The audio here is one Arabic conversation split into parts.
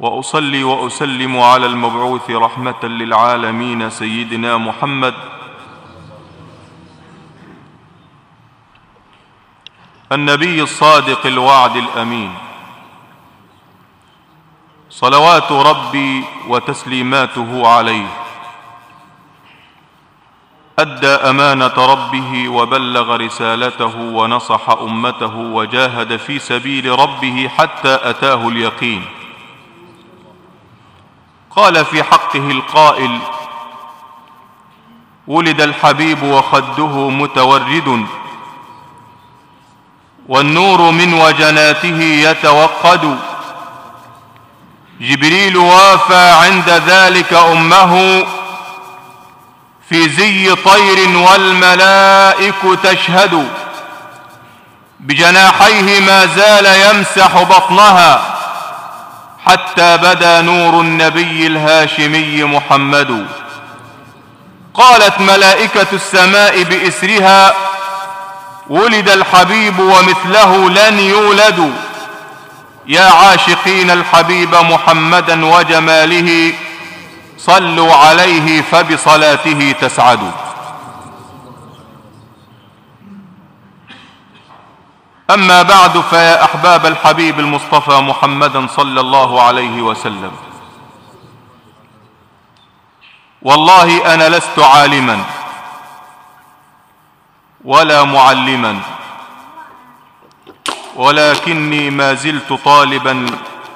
وأصلي وأسلم على المبعوث رحمة للعالمين سيدنا محمد. النبي الصادق الوعد الأمين. صلوات ربي وتسليماته عليه. أدى أمانة ربه وبلغ رسالته ونصح أمته وجاهد في سبيل ربه حتى أتاه اليقين. قال في حقه القائل ولد الحبيب وخده متورد والنور من وجناته يتوقد. جبريل وافى عند ذلك أمه في زي طير والملائك تشهد بجناحيه ما زال يمسح بطنها. حتى بدا نور النبي الهاشمي محمد. قالت ملائكة السماء بإسرها ولد الحبيب ومثله لن يولد. يا عاشقين الحبيب محمدا وجماله صلوا عليه فبصلاته تسعدوا أما بعد فيا أحباب الحبيب المصطفى محمدا صلى الله عليه وسلم. والله أنا لست عالما ولا معلما ولكني ما زلت طالبا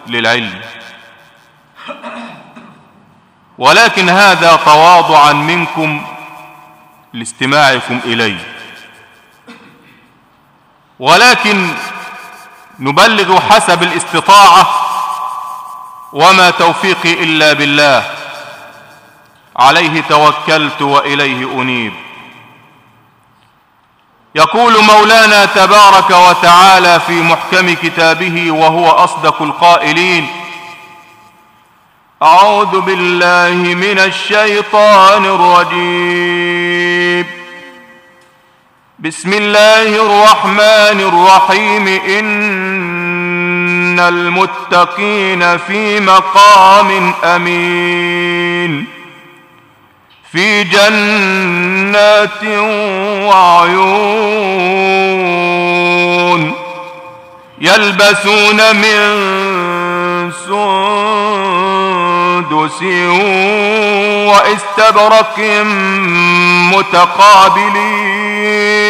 للعلم. ولكن هذا تواضعا منكم لاستماعكم إلي. ولكن نبلغ حسب الاستطاعة وما توفيقي إلا بالله. عليه توكلت وإليه أنيب. يقول مولانا تبارك وتعالى في محكم كتابه وهو أصدق القائلين أعوذ بالله من الشيطان الرجيم. بسم الله الرحمن الرحيم. إن المتقين في مقام أمين. في جنات وعيون يلبسون من سندس واستبرق متقابلين.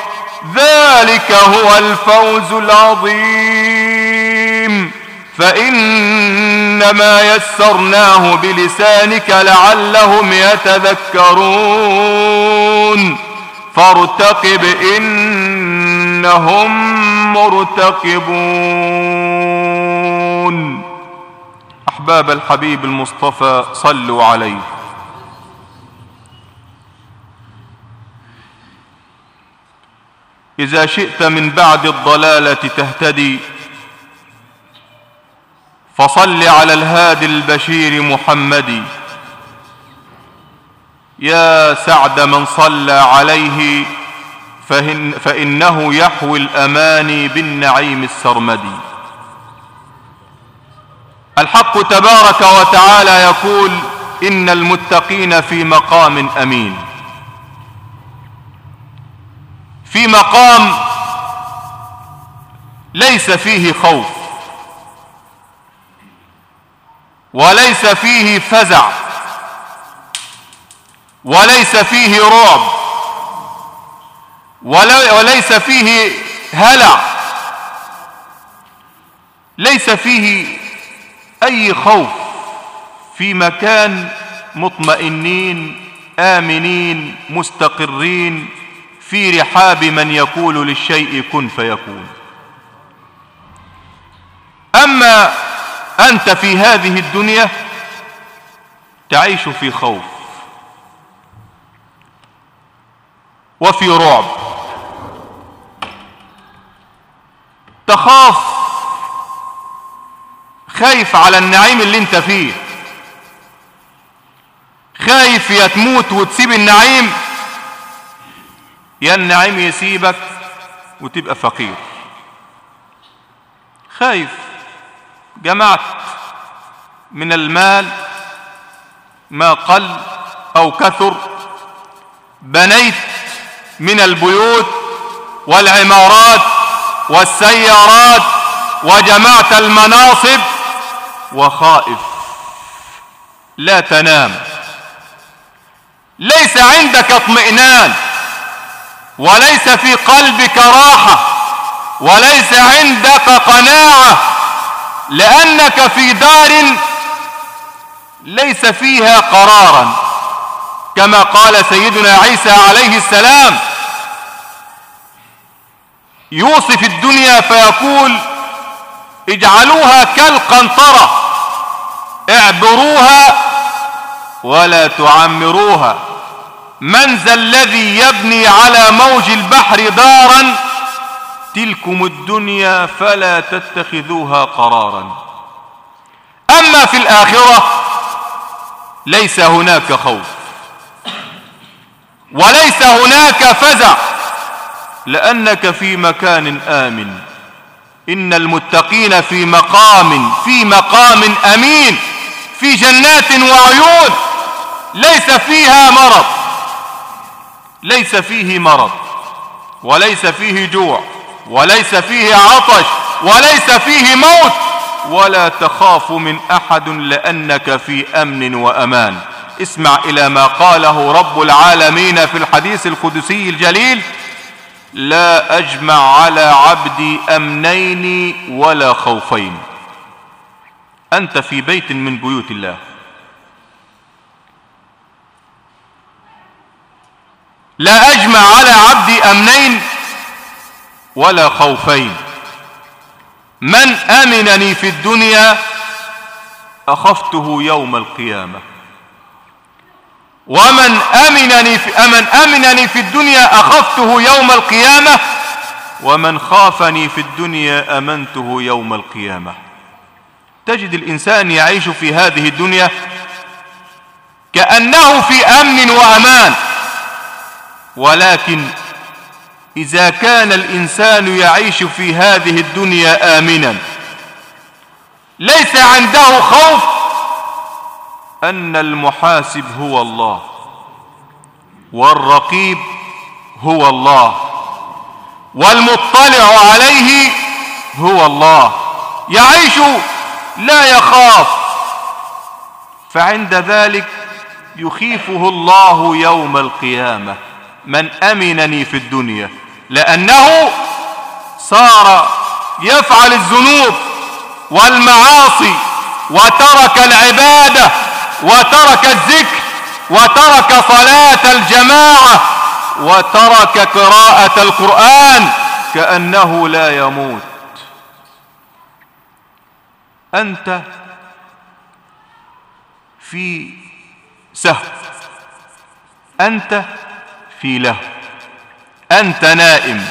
ذلك هو الفوز العظيم. فإنما يسرناه بلسانك لعلهم يتذكرون. فارتقب إنهم مرتقبون. أحباب الحبيب المصطفى صلوا عليه. إذا شئت من بعد الضلالة تهتدي. فصل على الهادي البشير محمد. يا سعد من صلى عليه فإن فإنه يحوي الأماني بالنعيم السرمدي الحق تبارك وتعالى يقول إن المتقين في مقام أمين. في مقام ليس فيه خوف وليس فيه فزع وليس فيه رعب وليس فيه هلع ليس فيه أي خوف في مكان مطمئنين آمنين مستقرين. في رحاب من يقول للشيء كن فيكون. أما أنت في هذه الدنيا تعيش في خوف وفي رعب. تخاف خايف على النعيم اللي أنت فيه. خايف يا تموت وتسيب النعيم يا النعيم يسيبك وتبقى فقير. خايف جمعت من المال ما قل أو كثر بنيت من البيوت والعمارات والسيارات وجمعت المناصب وخائف لا تنام. ليس عندك اطمئنان. وليس في قلبك راحة وليس عندك قناعة لأنك في دار ليس فيها قرارا. كما قال سيدنا عيسى عليه السلام يوصف الدنيا فيقول اجعلوها كالقنطرة اعبروها ولا تعمروها. من ذا الذي يبني على موج البحر دارا؟ تلكم الدنيا فلا تتخذوها قرارا. أما في الآخرة ليس هناك خوف وليس هناك فزع لأنك في مكان آمن. إن المتقين في مقام في مقام أمين في جنات وعيون ليس فيها مرض. ليس فيه مرض وليس فيه جوع وليس فيه عطش وليس فيه موت ولا تخاف من أحد لأنك في أمن وأمان. اسمع إلى ما قاله رب العالمين في الحديث القدسي الجليل لا أجمع على عبدي أمنين ولا خوفين. أنت في بيت من بيوت الله. لا أجمع على عبدي أمنين ولا خوفين. من أمنني في الدنيا أخفته يوم القيامة. ومن أمنني في أمن أمنني في الدنيا أخفته يوم القيامة. ومن خافني في الدنيا أمنته يوم القيامة. تجد الإنسان يعيش في هذه الدنيا كأنه في أمن وأمان. ولكن إذا كان الإنسان يعيش في هذه الدنيا آمنا ليس عنده خوف أن المحاسب هو الله والرقيب هو الله والمطلع عليه هو الله. يعيش لا يخاف فعند ذلك يخيفه الله يوم القيامة. من أمنني في الدنيا لأنه صار يفعل الذنوب والمعاصي وترك العبادة وترك الذكر وترك صلاة الجماعة وترك قراءة القرآن كأنه لا يموت. أنت في سهو. أنت في له. أنت نائم.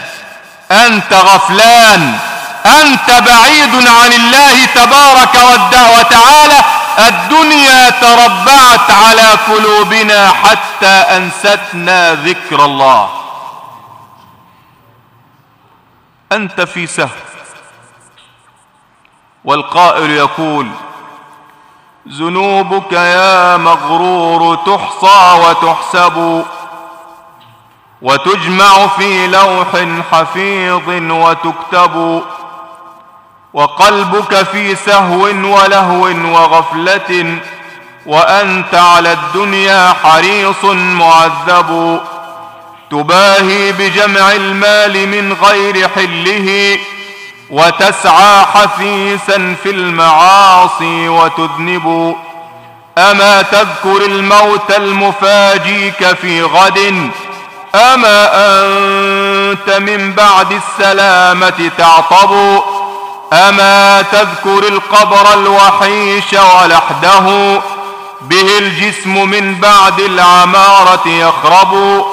أنت غفلان. أنت بعيد عن الله تبارك وتعالى الدنيا تربعت على قلوبنا حتى أنستنا ذكر الله. أنت في سهو. والقائل يقول ذنوبك يا مغرور تحصى وتحسب. وتجمع في لوح حفيظ وتكتب وقلبك في سهو ولهو وغفلة وأنت على الدنيا حريص معذب. تباهي بجمع المال من غير حله وتسعى حثيثا في المعاصي وتذنب. أما تذكر الموت المفاجيك في غد أما أنت من بعد السلامة تعطب؟ أما تذكر القبر الوحيش ولحده؟ به الجسم من بعد العمارة يخرب؟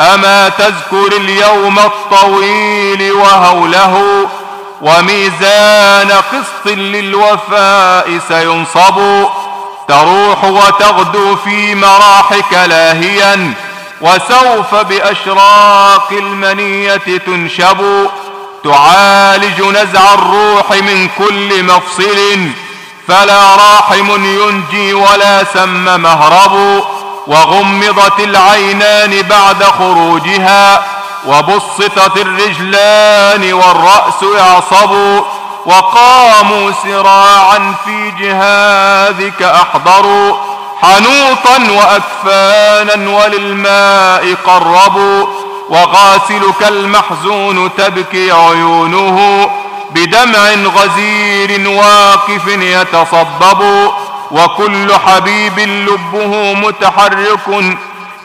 أما تذكر اليوم الطويل وهوله؟ وميزان قسط للوفاء سينصب؟ تروح وتغدو في مراحك لاهيا وسوف بأشراق المنية تنشب تعالج نزع الروح من كل مفصل فلا راحم ينجي ولا سم مهرب وغمضت العينان بعد خروجها وبسطت الرجلان والرأس يعصب وقاموا سراعا في جهادك أحضروا حنوطا وأكفانا وللماء قربوا وغاسلك المحزون تبكي عيونه بدمع غزير واقف يتصبب وكل حبيب لبه متحرك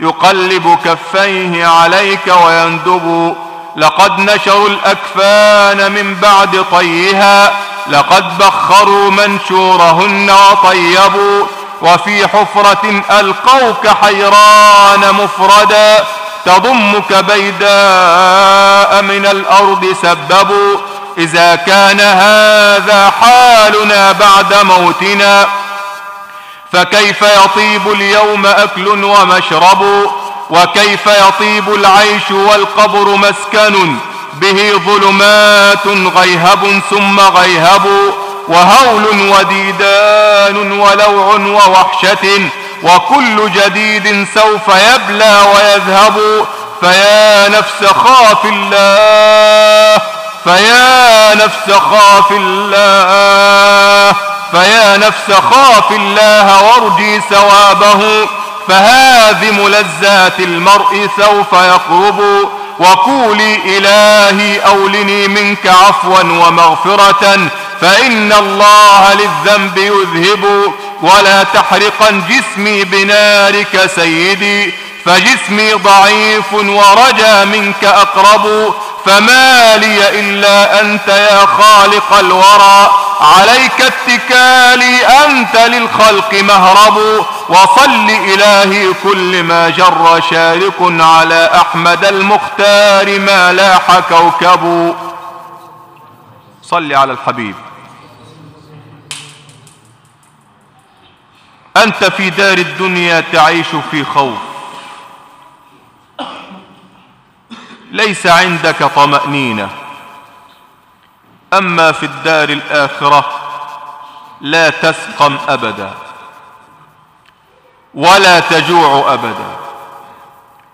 يقلب كفيه عليك ويندب لقد نشروا الأكفان من بعد طيها لقد بخروا منشورهن وطيبوا وفي حفرة ألقوك حيران مفردا تضمك بيداء من الأرض سببوا إذا كان هذا حالنا بعد موتنا فكيف يطيب اليوم أكل ومشرب وكيف يطيب العيش والقبر مسكن به ظلمات غيهب ثم غيهب وهول وديدان ولوع ووحشة وكل جديد سوف يبلى ويذهب. فيا نفس خاف الله فيا نفس خاف الله فيا نفس خاف الله وارجي ثوابه. فهذه ملذات المرء سوف يقرب. وقولي إلهي أولني منك عفوا ومغفرة. فإن الله للذنب يذهب ولا تحرقا جسمي بنارك سيدي فجسمي ضعيف ورجا منك أقرب فما لي إلا أنت يا خالق الورى. عليك اتكالي أنت للخلق مهرب وصل إلهي كل ما جر شارك على أحمد المختار ما لاح كوكب. صل على الحبيب. أنت في دار الدنيا تعيش في خوف. ليس عندك طمأنينة. أما في الدار الآخرة لا تسقم أبدا. ولا تجوع أبدا.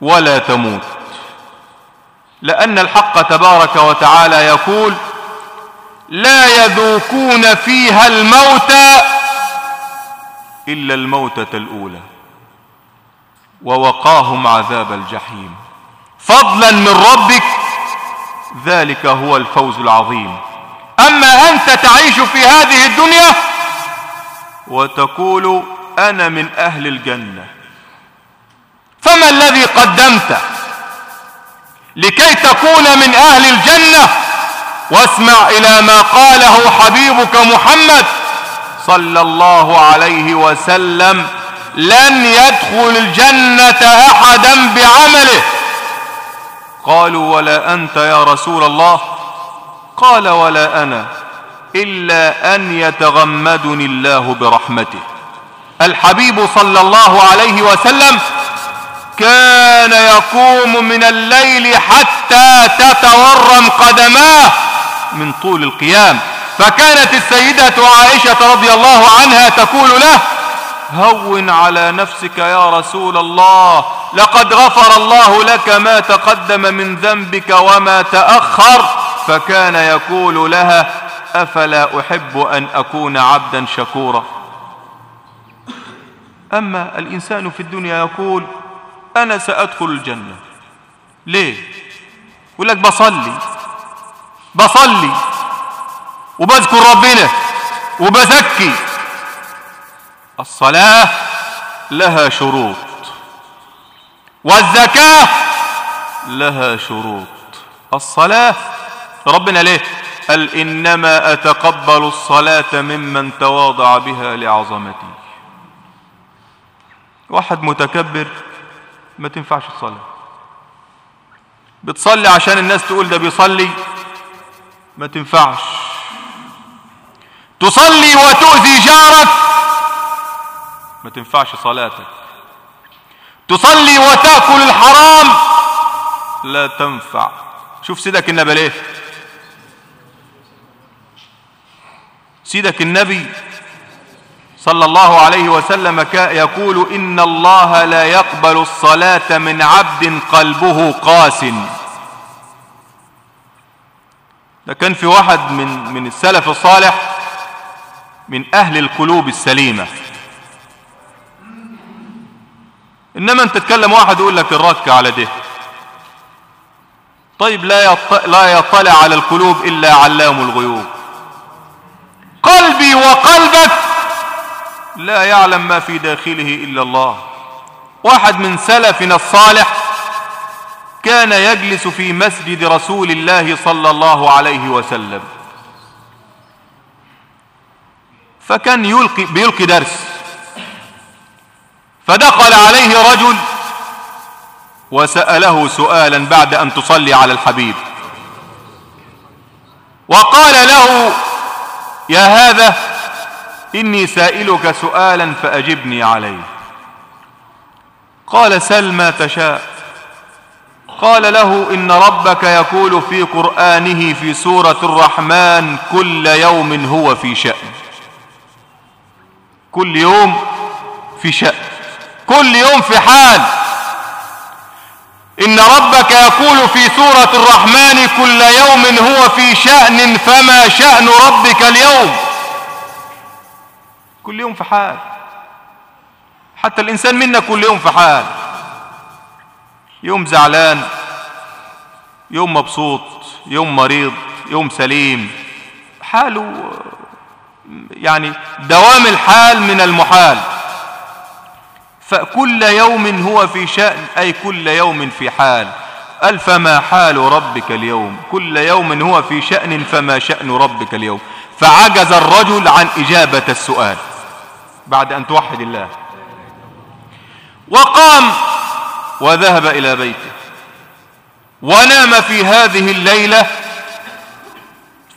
ولا تموت. لأن الحق تبارك وتعالى يقول لا يذوقون فيها الموت إلا الموتة الأولى ووقاهم عذاب الجحيم. فضلا من ربك ذلك هو الفوز العظيم. أما أنت تعيش في هذه الدنيا وتقول أنا من أهل الجنة. فما الذي قدمت لكي تكون من أهل الجنة؟ واسمع إلى ما قاله حبيبك محمد صلى الله عليه وسلم لن يدخل الجنة أحدا بعمله. قالوا ولا أنت يا رسول الله. قال ولا أنا إلا أن يتغمدني الله برحمته. الحبيب صلى الله عليه وسلم كان يقوم من الليل حتى تتورم قدماه من طول القيام. فكانت السيدة عائشة رضي الله عنها تقول له هون على نفسك يا رسول الله لقد غفر الله لك ما تقدم من ذنبك وما تأخر. فكان يقول لها أفلا أحب أن أكون عبدا شكورا؟ أما الإنسان في الدنيا يقول أنا سأدخل الجنة. ليه؟ يقول لك بصلي. بصلي وبذكر ربنا وبزكي. الصلاة لها شروط والزكاة لها شروط. الصلاة ربنا ليه؟ قال إنما أتقبل الصلاة ممن تواضع بها لعظمتي. واحد متكبر ما تنفعش الصلاة بتصلي عشان الناس تقول ده بيصلي ما تنفعش. تصلي وتؤذي جارك. ما تنفعش صلاتك. تصلي وتأكل الحرام. لا تنفع. شوف سيدك النبي ليه. سيدك النبي صلى الله عليه وسلم يقول إن الله لا يقبل الصلاة من عبد قلبه قاس. ده كان في واحد من من السلف الصالح من أهل القلوب السليمة. إنما أنت تتكلم واحد يقول لك الرك على ده. طيب لا لا يطلع على القلوب إلا علام الغيوب. قلبي وقلبك لا يعلم ما في داخله إلا الله. واحد من سلفنا الصالح كان يجلس في مسجد رسول الله صلى الله عليه وسلم. فكان يلقي بيلقي درس. فدخل عليه رجل وسأله سؤالا بعد أن تصلي على الحبيب. وقال له يا هذا إني سائلك سؤالا فأجبني عليه. قال سل ما تشاء. قال له إن ربك يقول في قرآنه في سورة الرحمن كل يوم هو في شأن. كل يوم في شأن. كل يوم في حال. إن ربك يقول في سورة الرحمن كل يوم هو في شأن فما شأن ربك اليوم. كل يوم في حال. حتى الإنسان منا كل يوم في حال. يوم زعلان يوم مبسوط يوم مريض يوم سليم. حاله يعني دوام الحال من المحال. فكل يوم هو في شأن أي كل يوم في حال. قال فما حال ربك اليوم. كل يوم هو في شأن فما شأن ربك اليوم. فعجز الرجل عن إجابة السؤال. بعد أن توحد الله. وقام وذهب إلى بيته. ونام في هذه الليلة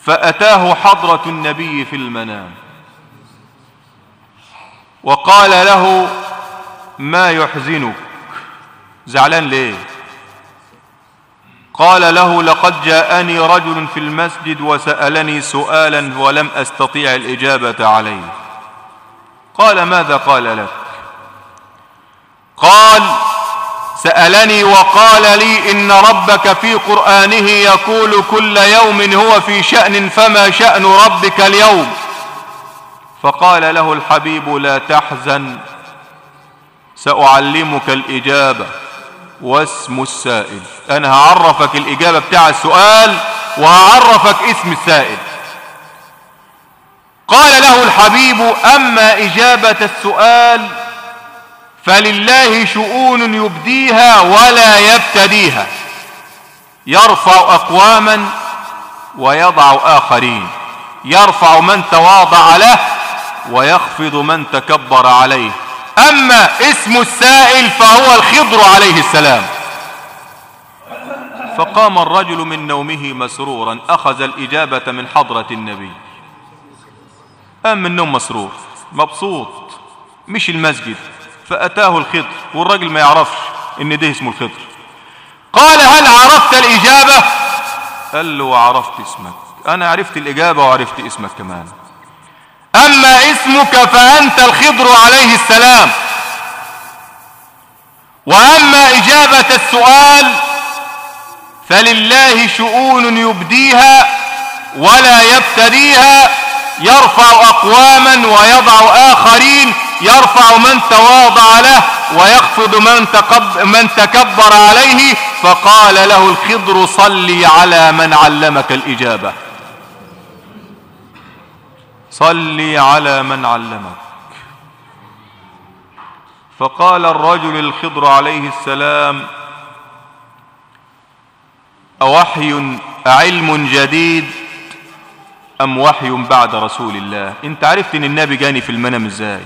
فأتاه حضرة النبي في المنام. وقال له ما يحزنك؟ زعلان ليه؟ قال له لقد جاءني رجل في المسجد وسألني سؤالا ولم أستطيع الإجابة عليه. قال ماذا قال لك؟ قال سألني وقال لي إن ربك في قرآنه يقول كل يوم هو في شأن فما شأن ربك اليوم. فقال له الحبيب لا تحزن سأعلمك الإجابة. واسم السائل. أنا هعرفك الإجابة بتاع السؤال وهعرفك اسم السائل. قال له الحبيب أما إجابة السؤال فلله شؤون يبديها ولا يبتديها. يرفع أقواما ويضع آخرين. يرفع من تواضع له ويخفض من تكبر عليه. أما اسم السائل فهو الخضر عليه السلام. فقام الرجل من نومه مسرورا. أخذ الإجابة من حضرة النبي. قام من النوم مسرور؟ مبسوط. مش المسجد. فأتاه الخضر والراجل ما يعرفش إن ده اسمه الخضر. قال هل عرفت الإجابة؟ قال له وعرفت اسمك. أنا عرفت الإجابة وعرفت اسمك كمان. أما اسمك فأنت الخضر عليه السلام. وأما إجابة السؤال فلله شؤون يبديها ولا يبتديها يرفع أقواما ويضع آخرين يرفع من تواضع له ويخفض من, تقب من تكبر عليه فقال له الخضر صلي على من علمك الإجابة. صلي على من علمك. فقال الرجل الخضر عليه السلام أوحي أعلم جديد أم وحي بعد رسول الله؟ انت عرفت ان النبي جاني في المنام إزاي؟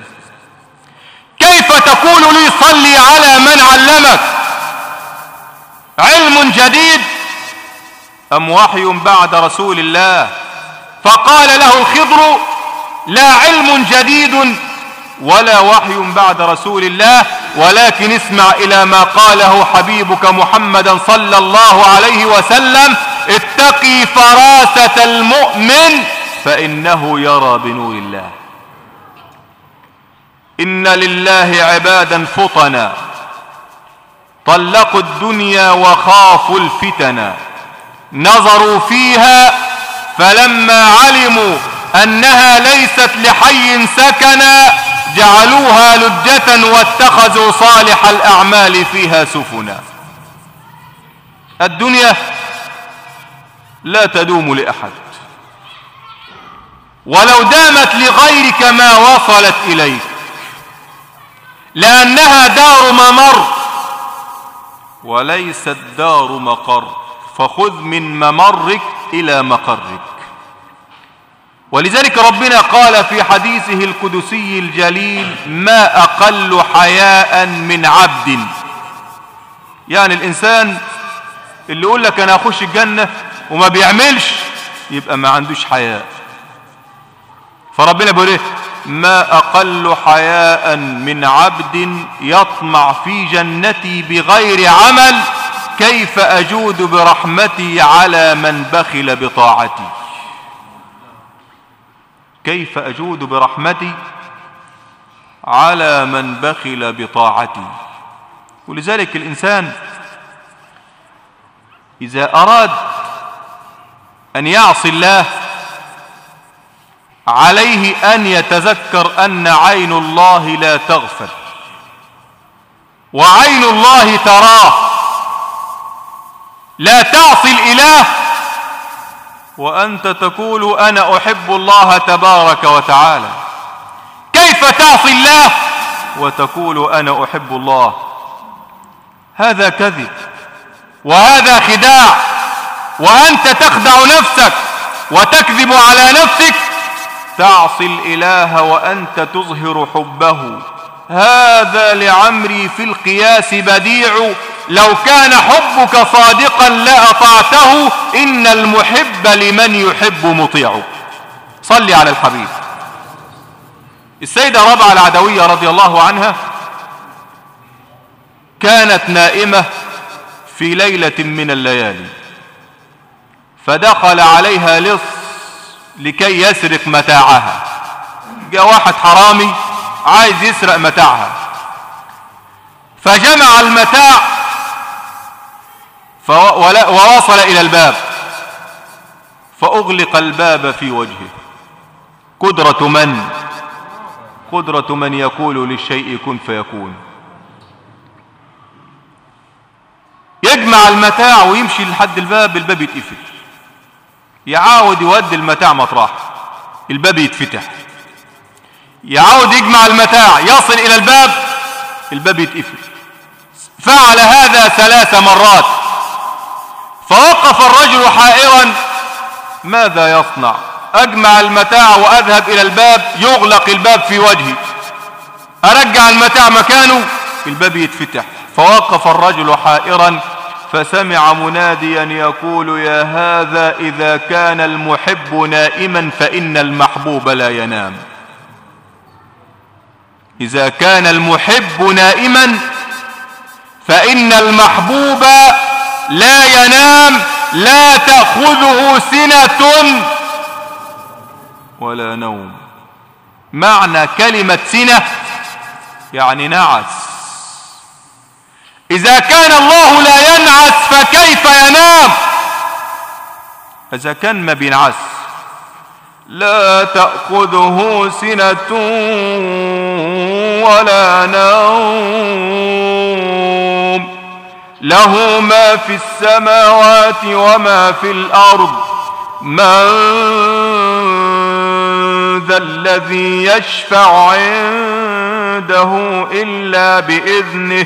كيف تقول لي صلي على من علمك. علم جديد أم وحي بعد رسول الله؟ فقال له الخضر لا علم جديد ولا وحي بعد رسول الله ولكن اسمع إلى ما قاله حبيبك محمدا صلى الله عليه وسلم اتقي فراسة المؤمن فإنه يرى بنور الله. إن لله عبادا فطنا طلقوا الدنيا وخافوا الفتنا نظروا فيها فلما علموا أنها ليست لحي سكنا جعلوها لجة واتخذوا صالح الأعمال فيها سفنا. الدنيا لا تدوم لأحد. ولو دامت لغيرك ما وصلت إليك لأنها دار ممر وليست دار مقر. فخذ من ممرك إلى مقرك. ولذلك ربنا قال في حديثه القدسي الجليل ما أقل حياء من عبد. يعني الإنسان اللي يقول لك أنا أخش الجنة وما بيعملش يبقى ما عندوش حياء. فربنا بيقول إيه؟ ما أقل حياء من عبد يطمع في جنتي بغير عمل كيف أجود برحمتي على من بخل بطاعتي؟ كيف أجود برحمتي على من بخل بطاعتي؟ ولذلك الإنسان إذا أراد أن يعصي الله عليه أن يتذكر أن عين الله لا تغفل. وعين الله تراه. لا تعصي الإله. وأنت تقول أنا أحب الله تبارك وتعالى. كيف تعصي الله؟ وتقول أنا أحب الله. هذا كذب. وهذا خداع. وأنت تخدع نفسك. وتكذب على نفسك. تعصي الإله وأنت تظهر حبه. هذا لعمري في القياس بديع. لو كان حبك صادقا لأطعته إن المحب لمن يحب مطيع. صل على الحبيب. السيدة ربعة العدوية رضي الله عنها كانت نائمة في ليلة من الليالي فدخل عليها لص لكي يسرق متاعها. جاء واحد حرامي عايز يسرق متاعها. فجمع المتاع ووصل إلى الباب. فأغلق الباب في وجهه. قدرة من؟ قدرة من يقول للشيء كن فيكون. يجمع المتاع ويمشي لحد الباب الباب يتقفل. يعاود يودي المتاع مطرح. الباب يتفتح. يعاود يجمع المتاع يصل إلى الباب الباب يتقفل. فعل هذا ثلاث مرات. فوقف الرجل حائرا. ماذا يصنع؟ أجمع المتاع وأذهب إلى الباب يغلق الباب في وجهي. أرجع المتاع مكانه الباب يتفتح. فوقف الرجل حائرا. فسمع مناديا يقول يا هذا إذا كان المحب نائما فإن المحبوب لا ينام. إذا كان المحب نائما فإن المحبوب لا ينام لا تأخذه سنة ولا نوم. معنى كلمة سنة يعني نعس. إذا كان الله لا ينعس فكيف ينام؟ إذا كان ما بينعس. لا تأخذه سنة ولا نوم. له ما في السماوات وما في الأرض. من ذا الذي يشفع عنده إلا بإذنه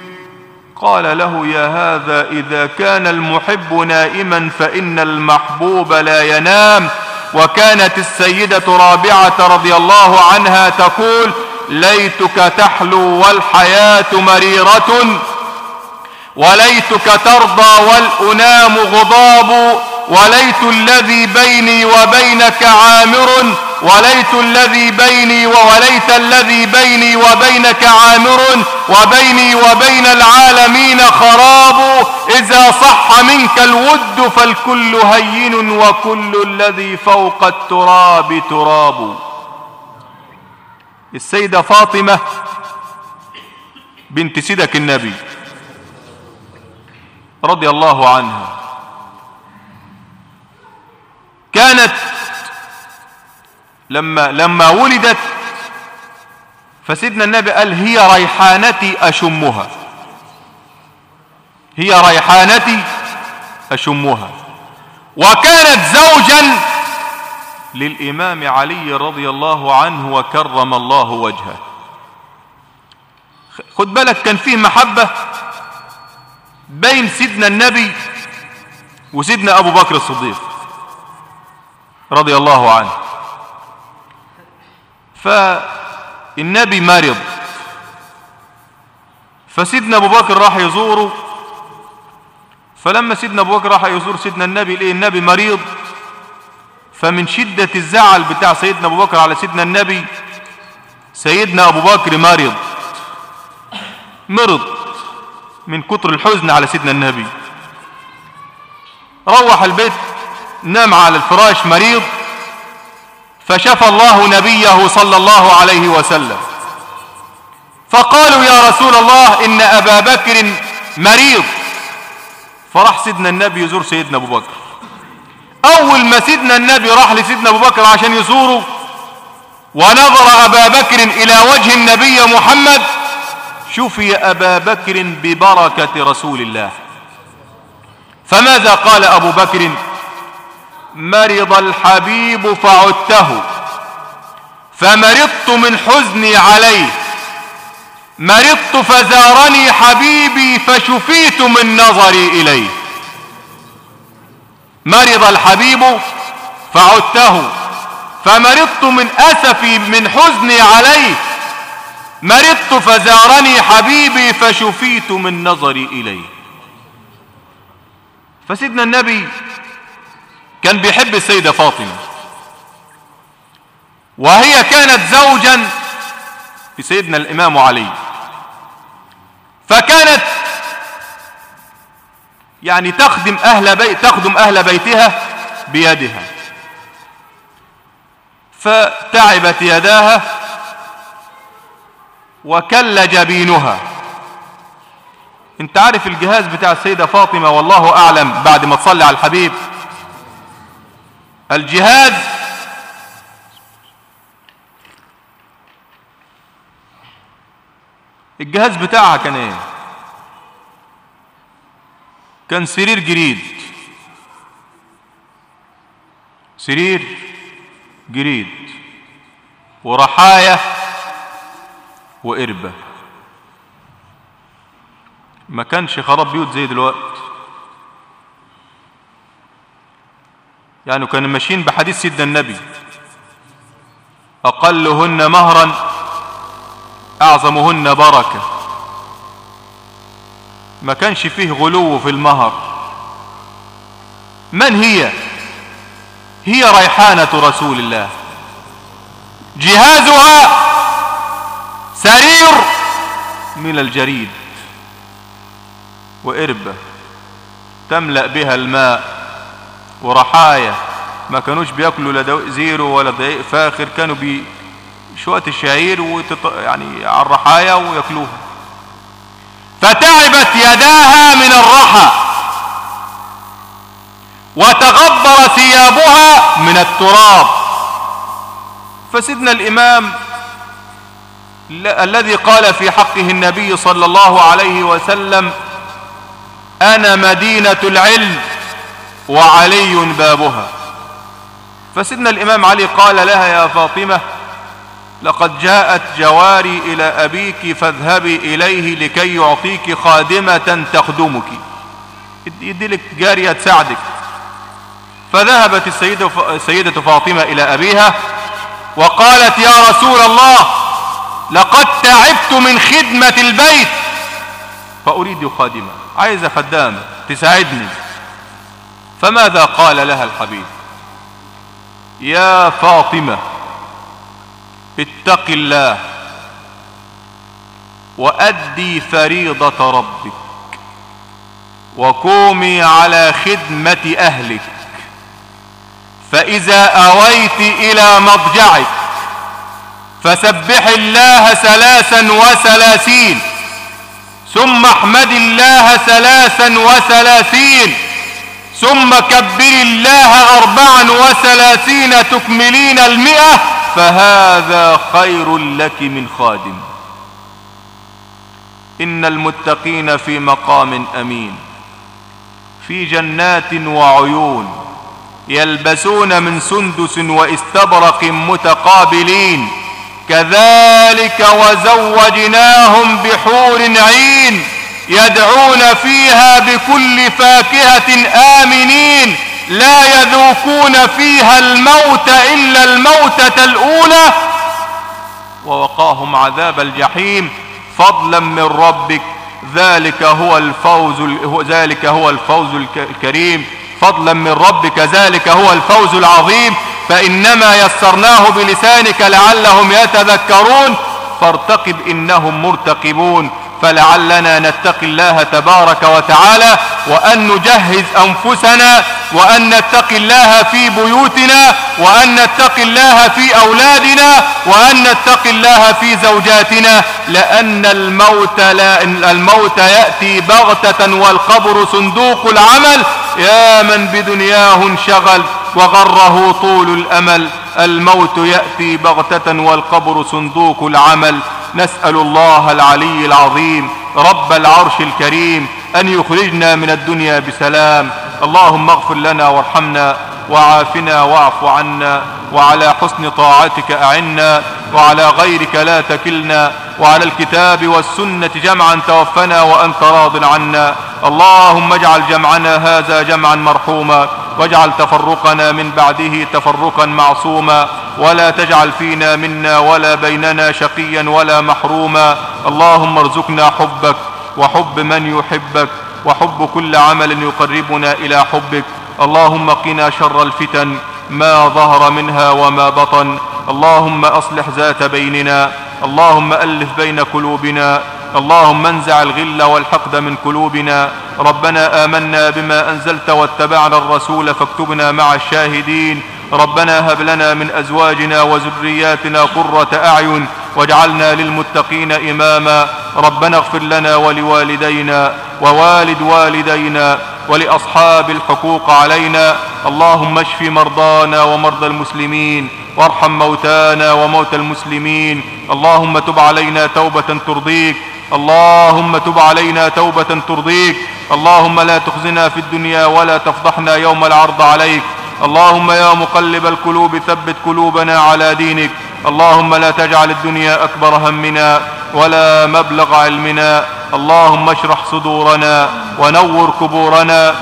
قال له يا هذا إذا كان المحب نائما فإن المحبوب لا ينام. وكانت السيدة رابعة رضي الله عنها تقول ليتك تحلو والحياة مريرة وليتك ترضى والأنام غضاب وليت الذي بيني وبينك عامر وليت الذي بيني وليت الذي بيني وبينك عامر وبيني وبين العالمين خراب إذا صح منك الود فالكل هين وكل الذي فوق التراب تراب. السيدة فاطمة بنت سيدك النبي رضي الله عنها. كانت لما لما ولدت فسيدنا النبي قال هي ريحانتي أشمها. هي ريحانتي أشمها. وكانت زوجا للإمام علي رضي الله عنه وكرم الله وجهه. خد بالك كان فيه محبة بين سيدنا النبي وسيدنا أبو بكر الصديق رضي الله عنه. فالنبي مرض. فسيدنا أبو بكر راح يزوره. فلما سيدنا أبو بكر راح يزور سيدنا النبي ليه النبي مريض. فمن شدة الزعل بتاع سيدنا أبو بكر على سيدنا النبي سيدنا أبو بكر مرض. مرض من كتر الحزن على سيدنا النبي. روح البيت نام على الفراش مريض. فشفى الله نبيه صلى الله عليه وسلم. فقالوا يا رسول الله إن أبا بكر مريض. فراح سيدنا النبي يزور سيدنا أبو بكر. أول ما سيدنا النبي راح لسيدنا أبو بكر عشان يزوره ونظر أبا بكر إلى وجه النبي محمد. شفي أبا بكر ببركة رسول الله. فماذا قال أبو بكر؟ مرض الحبيب فعدته. فمرضت من حزني عليه. مرضت فزارني حبيبي فشفيت من نظري إليه. مرض الحبيب فعدته. فمرضت من أسفي من حزني عليه. مرضت فزارني حبيبي فشفيت من نظري إليه. فسيدنا النبي كان بيحب السيدة فاطمة. وهي كانت زوجا في سيدنا الإمام علي. فكانت يعني تخدم أهل بيت تخدم أهل بيتها بيدها. فتعبت يداها وكل جبينها. انت عارف الجهاز بتاع السيدة فاطمة والله أعلم بعد ما تصلي على الحبيب. الجهاد. الجهاز بتاعها كان إيه كان سرير جريد. سرير جريد. ورحاية وقربة ما كانش خراب بيوت زي دلوقتي. يعني كانوا ماشيين بحديث سيدنا النبي. أقلهن مهرا أعظمهن بركة. ما كانش فيه غلو في المهر. من هي؟ هي ريحانة رسول الله. جهازها سرير من الجريد. وقربة تملأ بها الماء. ورحايا. ما كانوش بياكلوا لا زيرو ولا دقيق فاخر كانوا بي شوية الشعير وتط... يعني على الرحايا وياكلوها. فتعبت يداها من الرحى وتغبر ثيابها من التراب. فسيدنا الإمام الذي قال في حقه النبي صلى الله عليه وسلم أنا مدينة العلم. وعلي بابها. فسيدنا الإمام علي قال لها يا فاطمة لقد جاءت جواري إلى أبيك فاذهبي إليه لكي يعطيك خادمة تخدمك. يدي لك جارية تساعدك. فذهبت السيدة, السيدة فاطمة إلى أبيها وقالت يا رسول الله لقد تعبت من خدمة البيت. فأريد خادمة عايزة خدامة تساعدني. فماذا قال لها الحبيب؟ يا فاطمة اتق الله وأدي فريضة ربك وقومي على خدمة أهلك فإذا أويت إلى مضجعك فسبح الله ثلاثا وثلاثين ثم احمد الله ثلاثا وثلاثين. ثم كبر الله أربعا وثلاثين تكملين المئة فهذا خير لك من خادم. إن المتقين في مقام أمين في جنات وعيون يلبسون من سندس واستبرق متقابلين. كذلك وزوجناهم بحور عين يدعون فيها بكل فاكهة آمنين لا يذوقون فيها الموت إلا الموتة الأولى. ووقاهم عذاب الجحيم فضلا من ربك. ذلك هو الفوز ذلك هو الفوز الكريم. فضلا من ربك ذلك هو الفوز العظيم. فإنما يسرناه بلسانك لعلهم يتذكرون. فارتقب إنهم مرتقبون. فلعلنا نتقي الله تبارك وتعالى وأن نجهز أنفسنا وأن نتقي الله في بيوتنا وأن نتقي الله في أولادنا وأن نتقي الله في زوجاتنا لأن الموت, لا الموت يأتي بغتة والقبر صندوق العمل يا من بدنياه انشغل وغره طول الأمل الموت يأتي بغتة والقبر صندوق العمل. نسأل الله العلي العظيم رب العرش الكريم أن يخرجنا من الدنيا بسلام. اللهم اغفر لنا وارحمنا وعافنا واعف عنا وعلى حسن طاعتك أعنا وعلى غيرك لا تكلنا وعلى الكتاب والسنة جمعا توفنا وأنت راض عنا. اللهم اجعل جمعنا هذا جمعا مرحوما واجعل تفرقنا من بعده تفرقا معصوما ولا تجعل فينا منا ولا بيننا شقيا ولا محروما. اللهم ارزقنا حبك وحب من يحبك وحب كل عمل يقربنا إلى حبك. اللهم قنا شر الفتن ما ظهر منها وما بطن. اللهم أصلح ذات بيننا اللهم ألف بين قلوبنا. اللهم انزع الغل والحقد من قلوبنا. ربنا آمنا بما أنزلت واتبعنا الرسول فاكتبنا مع الشاهدين. ربنا هب لنا من أزواجنا وذرياتنا قرة أعين واجعلنا للمتقين إماما. ربنا اغفر لنا ولوالدينا ووالد والدينا ولأصحاب الحقوق علينا. اللهم اشف مرضانا ومرضى المسلمين وارحم موتانا وموتى المسلمين. اللهم تب علينا توبة ترضيك. اللهم تب علينا توبة ترضيك. اللهم لا تخزنا في الدنيا ولا تفضحنا يوم العرض عليك. اللهم يا مقلب القلوب ثبت قلوبنا على دينك. اللهم لا تجعل الدنيا أكبر همنا ولا مبلغ علمنا. اللهم اشرح صدورنا ونور قبورنا.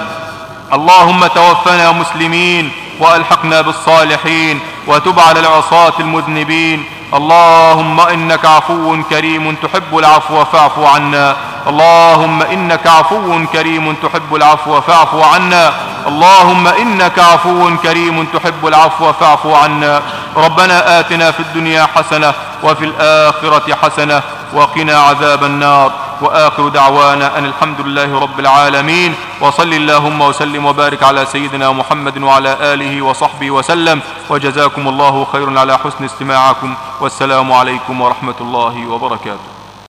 اللهم توفنا مسلمين وألحقنا بالصالحين. وتب على العصاة المذنبين. اللهم إنك عفو كريم تحب العفو فاعف عنا. اللهم إنك عفو كريم تحب العفو فاعف عنا. اللهم إنك عفو كريم تحب العفو فاعف عنا. ربنا آتنا في الدنيا حسنة وفي الآخرة حسنة وقنا عذاب النار. وآخر دعوانا أن الحمد لله رب العالمين وصل اللهم وسلم وبارك على سيدنا محمد وعلى آله وصحبه وسلم وجزاكم الله خيرا على حسن استماعكم والسلام عليكم ورحمة الله وبركاته.